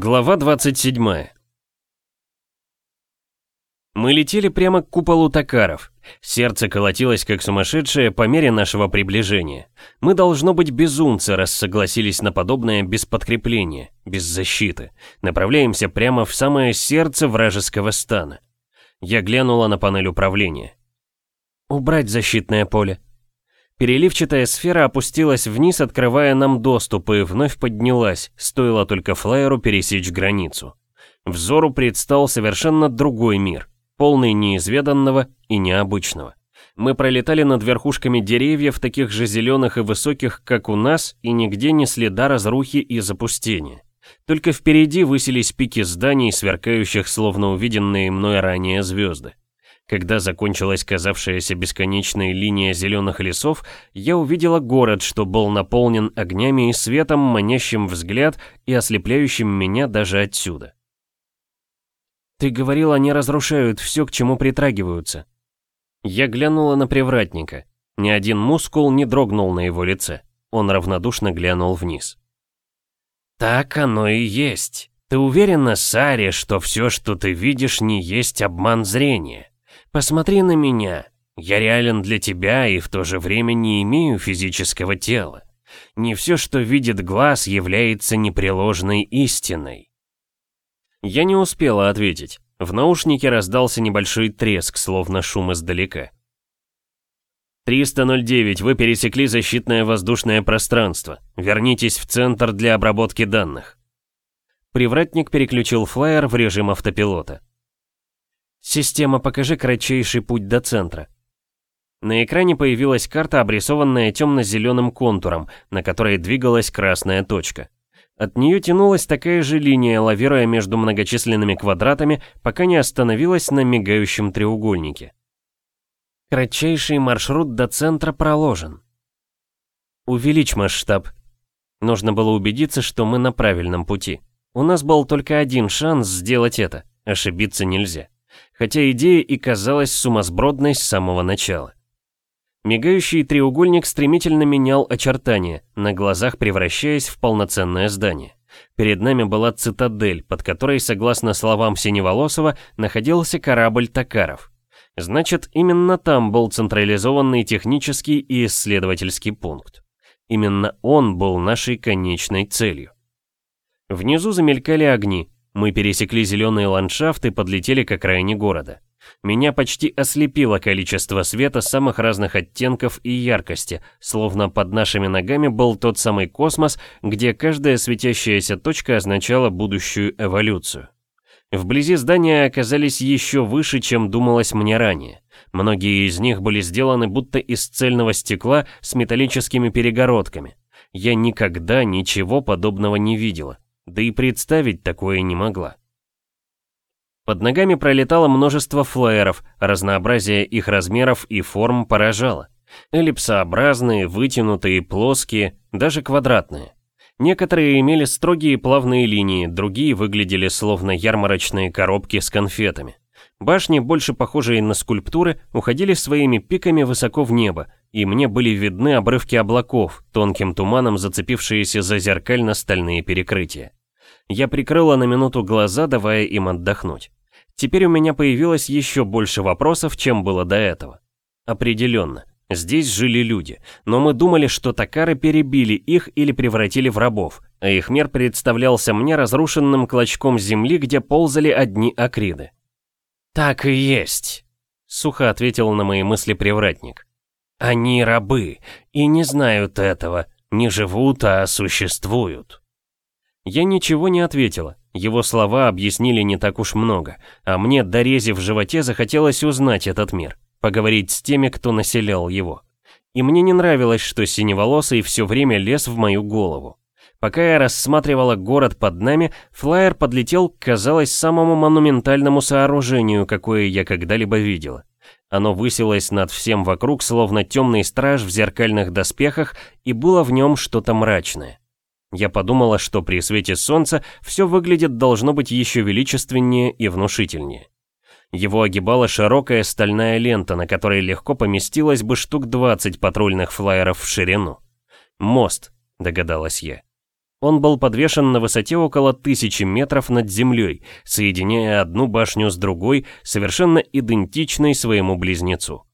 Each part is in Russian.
Глава 27 Мы летели прямо к куполу Токаров. Сердце колотилось как сумасшедшее по мере нашего приближения. Мы, должно быть, безумцы, раз согласились на подобное без подкрепления, без защиты. Направляемся прямо в самое сердце вражеского стана. Я глянула на панель управления. «Убрать защитное поле», Переливчатая сфера опустилась вниз, открывая нам доступ, и вновь поднялась, стоило только флайеру пересечь границу. Взору предстал совершенно другой мир, полный неизведанного и необычного. Мы пролетали над верхушками деревьев, таких же зеленых и высоких, как у нас, и нигде не следа разрухи и запустения. Только впереди высились пики зданий, сверкающих словно увиденные мной ранее звезды. Когда закончилась казавшаяся бесконечной линия зеленых лесов, я увидела город, что был наполнен огнями и светом, манящим взгляд и ослепляющим меня даже отсюда. «Ты говорил, они разрушают все, к чему притрагиваются». Я глянула на привратника. Ни один мускул не дрогнул на его лице. Он равнодушно глянул вниз. «Так оно и есть. Ты уверена, Саре, что все, что ты видишь, не есть обман зрения?» Посмотри на меня. Я реален для тебя и в то же время не имею физического тела. Не все, что видит глаз, является непреложной истиной. Я не успела ответить. В наушнике раздался небольшой треск, словно шум издалека. 309, вы пересекли защитное воздушное пространство. Вернитесь в центр для обработки данных. Привратник переключил флайер в режим автопилота. «Система, покажи кратчайший путь до центра». На экране появилась карта, обрисованная темно-зеленым контуром, на которой двигалась красная точка. От нее тянулась такая же линия, лавируя между многочисленными квадратами, пока не остановилась на мигающем треугольнике. Кратчайший маршрут до центра проложен. Увеличь масштаб. Нужно было убедиться, что мы на правильном пути. У нас был только один шанс сделать это. Ошибиться нельзя хотя идея и казалась сумасбродной с самого начала. Мигающий треугольник стремительно менял очертания, на глазах превращаясь в полноценное здание. Перед нами была цитадель, под которой, согласно словам Синеволосова, находился корабль Токаров. Значит, именно там был централизованный технический и исследовательский пункт. Именно он был нашей конечной целью. Внизу замелькали огни, мы пересекли зеленый ландшафт и подлетели к окраине города. Меня почти ослепило количество света самых разных оттенков и яркости, словно под нашими ногами был тот самый космос, где каждая светящаяся точка означала будущую эволюцию. Вблизи здания оказались еще выше, чем думалось мне ранее. Многие из них были сделаны будто из цельного стекла с металлическими перегородками. Я никогда ничего подобного не видела да и представить такое не могла. Под ногами пролетало множество флайеров, разнообразие их размеров и форм поражало. Эллипсообразные, вытянутые, плоские, даже квадратные. Некоторые имели строгие плавные линии, другие выглядели словно ярмарочные коробки с конфетами. Башни, больше похожие на скульптуры, уходили своими пиками высоко в небо, и мне были видны обрывки облаков, тонким туманом зацепившиеся за зеркально-стальные перекрытия. Я прикрыла на минуту глаза, давая им отдохнуть. Теперь у меня появилось еще больше вопросов, чем было до этого. Определенно, здесь жили люди, но мы думали, что токары перебили их или превратили в рабов, а их мир представлялся мне разрушенным клочком земли, где ползали одни акриды. «Так и есть», — сухо ответил на мои мысли привратник. «Они рабы, и не знают этого, не живут, а существуют». Я ничего не ответила, его слова объяснили не так уж много, а мне, дорези в животе, захотелось узнать этот мир, поговорить с теми, кто населял его. И мне не нравилось, что синеволосый все время лез в мою голову. Пока я рассматривала город под нами, флайер подлетел к, казалось, самому монументальному сооружению, какое я когда-либо видела. Оно высилось над всем вокруг, словно темный страж в зеркальных доспехах, и было в нем что-то мрачное. Я подумала, что при свете солнца все выглядит должно быть еще величественнее и внушительнее. Его огибала широкая стальная лента, на которой легко поместилось бы штук 20 патрульных флайеров в ширину. «Мост», догадалась я. Он был подвешен на высоте около тысячи метров над землей, соединяя одну башню с другой, совершенно идентичной своему близнецу.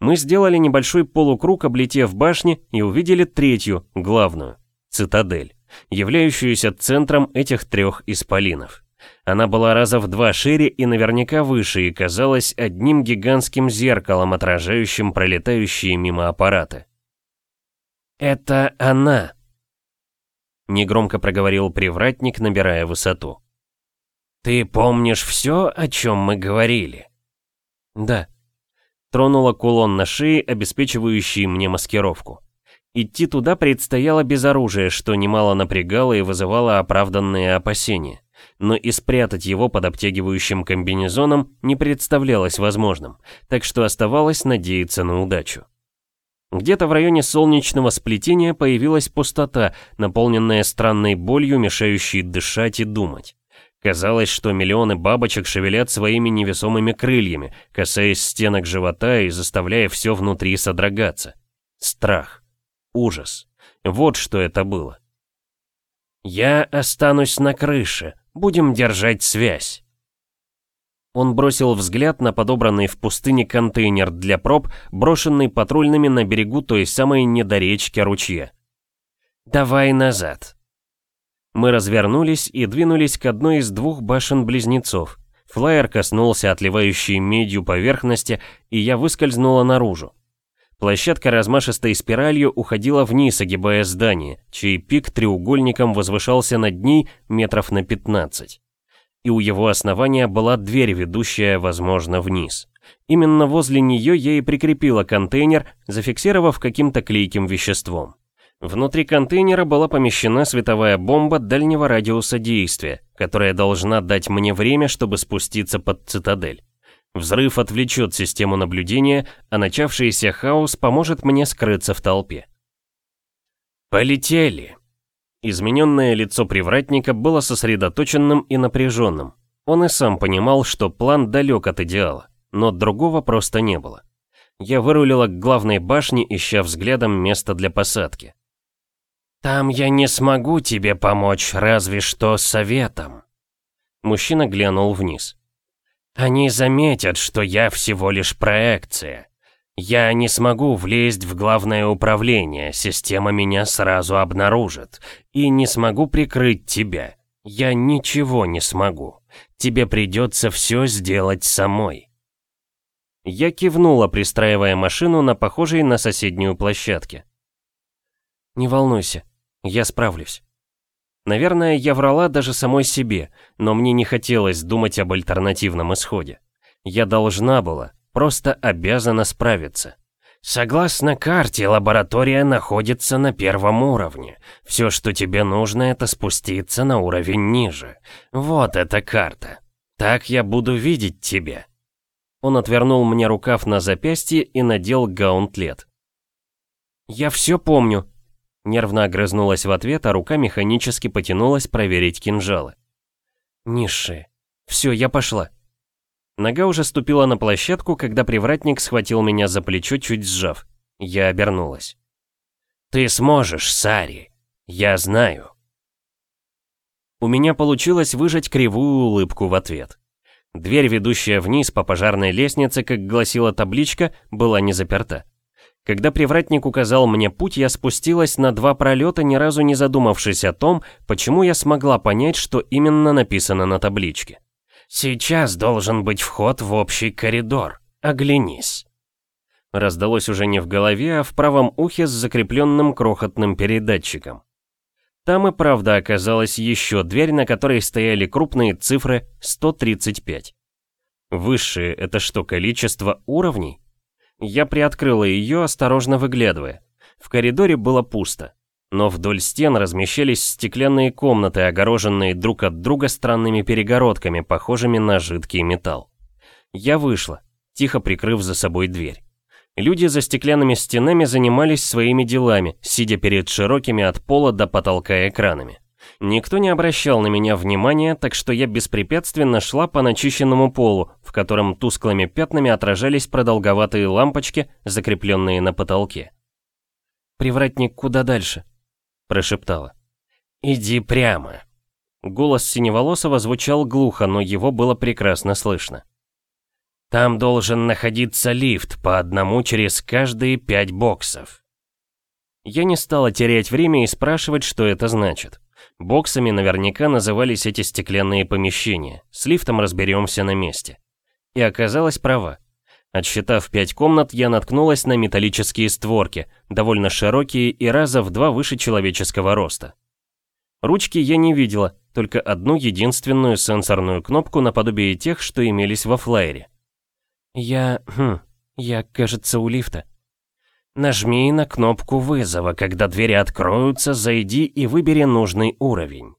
Мы сделали небольшой полукруг, облетев башни, и увидели третью, главную, цитадель, являющуюся центром этих трех исполинов. Она была раза в два шире и наверняка выше, и казалась одним гигантским зеркалом, отражающим пролетающие мимо аппараты. «Это она!» Негромко проговорил привратник, набирая высоту. «Ты помнишь все, о чем мы говорили?» «Да». Тронула кулон на шее, обеспечивающий мне маскировку. Идти туда предстояло без оружия, что немало напрягало и вызывало оправданные опасения. Но и спрятать его под обтягивающим комбинезоном не представлялось возможным, так что оставалось надеяться на удачу. Где-то в районе солнечного сплетения появилась пустота, наполненная странной болью, мешающей дышать и думать. Казалось, что миллионы бабочек шевелят своими невесомыми крыльями, касаясь стенок живота и заставляя все внутри содрогаться. Страх. Ужас. Вот что это было. «Я останусь на крыше. Будем держать связь». Он бросил взгляд на подобранный в пустыне контейнер для проб, брошенный патрульными на берегу той самой недоречки ручья. «Давай назад». Мы развернулись и двинулись к одной из двух башен-близнецов. Флайер коснулся отливающей медью поверхности, и я выскользнула наружу. Площадка размашистой спиралью уходила вниз, огибая здание, чей пик треугольником возвышался над ней метров на 15 и у его основания была дверь, ведущая, возможно, вниз. Именно возле нее я и прикрепила контейнер, зафиксировав каким-то клейким веществом. Внутри контейнера была помещена световая бомба дальнего радиуса действия, которая должна дать мне время, чтобы спуститься под цитадель. Взрыв отвлечет систему наблюдения, а начавшийся хаос поможет мне скрыться в толпе. «Полетели!» Измененное лицо привратника было сосредоточенным и напряженным. Он и сам понимал, что план далек от идеала, но другого просто не было. Я вырулила к главной башне, ища взглядом место для посадки. «Там я не смогу тебе помочь, разве что советом». Мужчина глянул вниз. «Они заметят, что я всего лишь проекция. Я не смогу влезть в главное управление, система меня сразу обнаружит. И не смогу прикрыть тебя. Я ничего не смогу. Тебе придется все сделать самой. Я кивнула, пристраивая машину на похожей на соседнюю площадке. Не волнуйся, я справлюсь. Наверное, я врала даже самой себе, но мне не хотелось думать об альтернативном исходе. Я должна была, просто обязана справиться. Согласно карте, лаборатория находится на первом уровне. Все, что тебе нужно, это спуститься на уровень ниже. Вот эта карта. Так я буду видеть тебя. Он отвернул мне рукав на запястье и надел гаунтлет. «Я все помню», — нервно огрызнулась в ответ, а рука механически потянулась проверить кинжалы. «Низшие. Все, я пошла». Нога уже ступила на площадку, когда привратник схватил меня за плечо, чуть сжав. Я обернулась. «Ты сможешь, Сари. Я знаю». У меня получилось выжать кривую улыбку в ответ. Дверь, ведущая вниз по пожарной лестнице, как гласила табличка, была не заперта. Когда привратник указал мне путь, я спустилась на два пролета, ни разу не задумавшись о том, почему я смогла понять, что именно написано на табличке. «Сейчас должен быть вход в общий коридор. Оглянись». Раздалось уже не в голове, а в правом ухе с закрепленным крохотным передатчиком. Там и правда оказалась еще дверь, на которой стояли крупные цифры 135. Высшее — это что, количество уровней? Я приоткрыла ее, осторожно выглядывая. В коридоре было пусто но вдоль стен размещались стеклянные комнаты, огороженные друг от друга странными перегородками, похожими на жидкий металл. Я вышла, тихо прикрыв за собой дверь. Люди за стеклянными стенами занимались своими делами, сидя перед широкими от пола до потолка экранами. Никто не обращал на меня внимания, так что я беспрепятственно шла по начищенному полу, в котором тусклыми пятнами отражались продолговатые лампочки, закрепленные на потолке. «Привратник куда дальше?» прошептала. «Иди прямо». Голос Синеволосого звучал глухо, но его было прекрасно слышно. «Там должен находиться лифт по одному через каждые пять боксов». Я не стала терять время и спрашивать, что это значит. Боксами наверняка назывались эти стеклянные помещения. С лифтом разберемся на месте. И оказалась права. Отсчитав пять комнат, я наткнулась на металлические створки, довольно широкие и раза в два выше человеческого роста. Ручки я не видела, только одну единственную сенсорную кнопку наподобие тех, что имелись во флайере. Я... Хм... Я, кажется, у лифта. Нажми на кнопку вызова, когда двери откроются, зайди и выбери нужный уровень.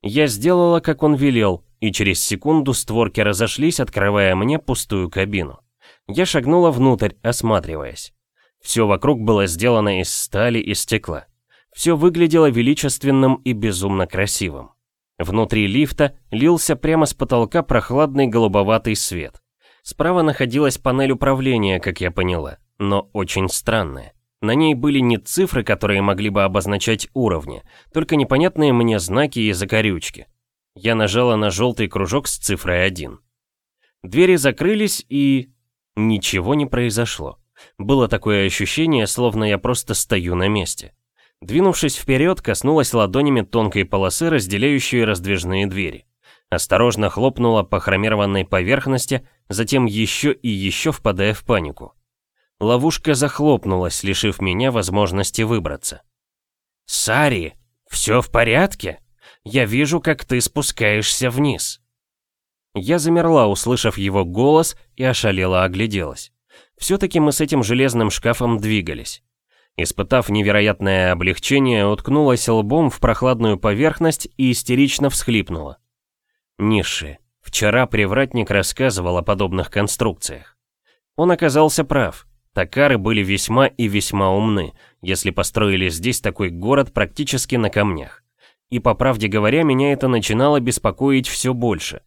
Я сделала, как он велел, и через секунду створки разошлись, открывая мне пустую кабину. Я шагнула внутрь, осматриваясь. Все вокруг было сделано из стали и стекла. Все выглядело величественным и безумно красивым. Внутри лифта лился прямо с потолка прохладный голубоватый свет. Справа находилась панель управления, как я поняла, но очень странная. На ней были не цифры, которые могли бы обозначать уровни, только непонятные мне знаки и закорючки. Я нажала на желтый кружок с цифрой 1. Двери закрылись и... Ничего не произошло. Было такое ощущение, словно я просто стою на месте. Двинувшись вперед, коснулась ладонями тонкой полосы, разделяющей раздвижные двери. Осторожно хлопнула по хромированной поверхности, затем еще и еще впадая в панику. Ловушка захлопнулась, лишив меня возможности выбраться. «Сари, все в порядке?» Я вижу, как ты спускаешься вниз». Я замерла, услышав его голос, и ошалела огляделась. Все-таки мы с этим железным шкафом двигались. Испытав невероятное облегчение, уткнулась лбом в прохладную поверхность и истерично всхлипнула. Ниши. Вчера привратник рассказывал о подобных конструкциях. Он оказался прав. Такары были весьма и весьма умны, если построили здесь такой город практически на камнях. И по правде говоря, меня это начинало беспокоить все больше.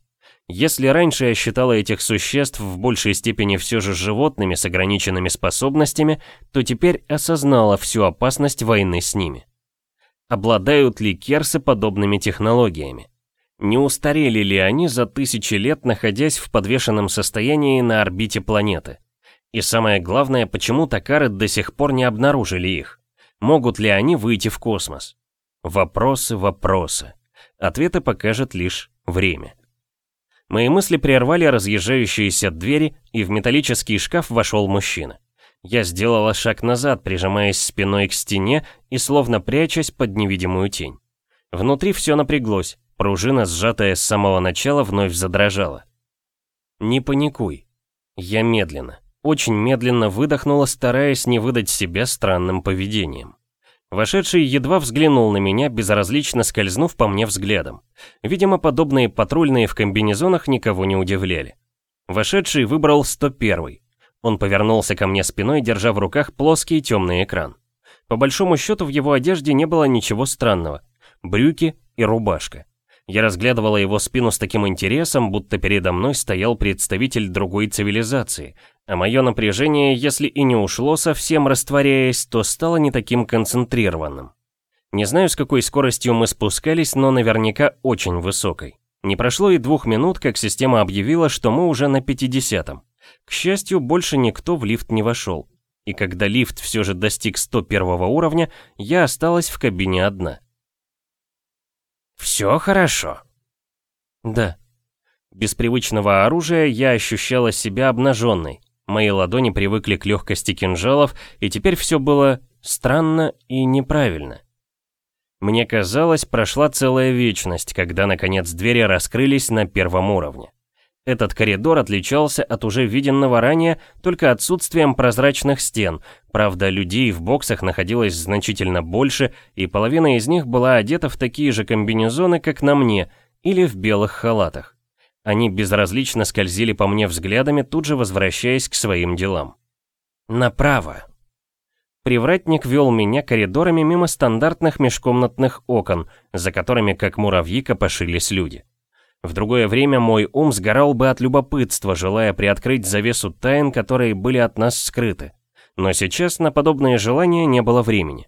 Если раньше я считала этих существ в большей степени все же животными с ограниченными способностями, то теперь осознала всю опасность войны с ними. Обладают ли керсы подобными технологиями? Не устарели ли они за тысячи лет, находясь в подвешенном состоянии на орбите планеты? И самое главное, почему Такары до сих пор не обнаружили их? Могут ли они выйти в космос? Вопросы, вопросы. Ответы покажет лишь время. Мои мысли прервали разъезжающиеся двери, и в металлический шкаф вошел мужчина. Я сделала шаг назад, прижимаясь спиной к стене и словно прячась под невидимую тень. Внутри все напряглось, пружина, сжатая с самого начала, вновь задрожала. «Не паникуй». Я медленно, очень медленно выдохнула, стараясь не выдать себя странным поведением. Вошедший едва взглянул на меня, безразлично скользнув по мне взглядом. Видимо, подобные патрульные в комбинезонах никого не удивляли. Вошедший выбрал 101. Он повернулся ко мне спиной, держа в руках плоский темный экран. По большому счету в его одежде не было ничего странного. Брюки и рубашка. Я разглядывала его спину с таким интересом, будто передо мной стоял представитель другой цивилизации, а мое напряжение, если и не ушло совсем растворяясь, то стало не таким концентрированным. Не знаю, с какой скоростью мы спускались, но наверняка очень высокой. Не прошло и двух минут, как система объявила, что мы уже на 50-м. К счастью, больше никто в лифт не вошел. И когда лифт все же достиг 101 уровня, я осталась в кабине одна. «Все хорошо?» «Да». Без привычного оружия я ощущала себя обнаженной. Мои ладони привыкли к легкости кинжалов, и теперь все было странно и неправильно. Мне казалось, прошла целая вечность, когда наконец двери раскрылись на первом уровне. Этот коридор отличался от уже виденного ранее только отсутствием прозрачных стен, правда, людей в боксах находилось значительно больше, и половина из них была одета в такие же комбинезоны, как на мне, или в белых халатах. Они безразлично скользили по мне взглядами, тут же возвращаясь к своим делам. «Направо», Привратник вел меня коридорами мимо стандартных межкомнатных окон, за которыми, как муравьи, копошились люди. В другое время мой ум сгорал бы от любопытства, желая приоткрыть завесу тайн, которые были от нас скрыты. Но сейчас на подобные желания не было времени.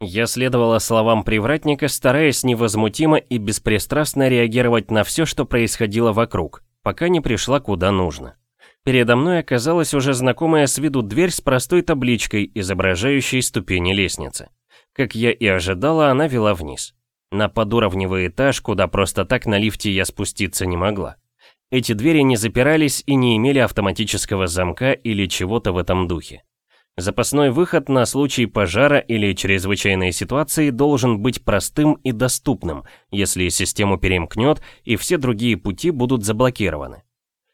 Я следовала словам привратника, стараясь невозмутимо и беспристрастно реагировать на все, что происходило вокруг, пока не пришла куда нужно. Передо мной оказалась уже знакомая с виду дверь с простой табличкой, изображающей ступени лестницы. Как я и ожидала, она вела вниз. На подуровневый этаж, куда просто так на лифте я спуститься не могла. Эти двери не запирались и не имели автоматического замка или чего-то в этом духе. Запасной выход на случай пожара или чрезвычайной ситуации должен быть простым и доступным, если систему перемкнет и все другие пути будут заблокированы.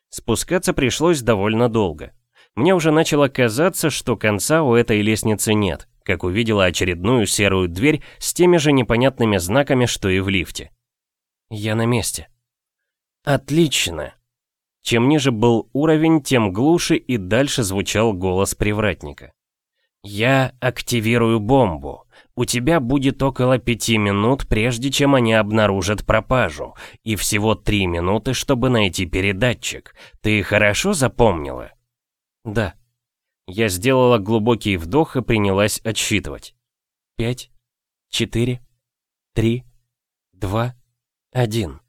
Спускаться пришлось довольно долго. Мне уже начало казаться, что конца у этой лестницы нет, как увидела очередную серую дверь с теми же непонятными знаками, что и в лифте. Я на месте. Отлично. Чем ниже был уровень, тем глуше и дальше звучал голос привратника. «Я активирую бомбу. У тебя будет около пяти минут, прежде чем они обнаружат пропажу, и всего три минуты, чтобы найти передатчик. Ты хорошо запомнила?» «Да». Я сделала глубокий вдох и принялась отсчитывать. «Пять, четыре, три, два, один».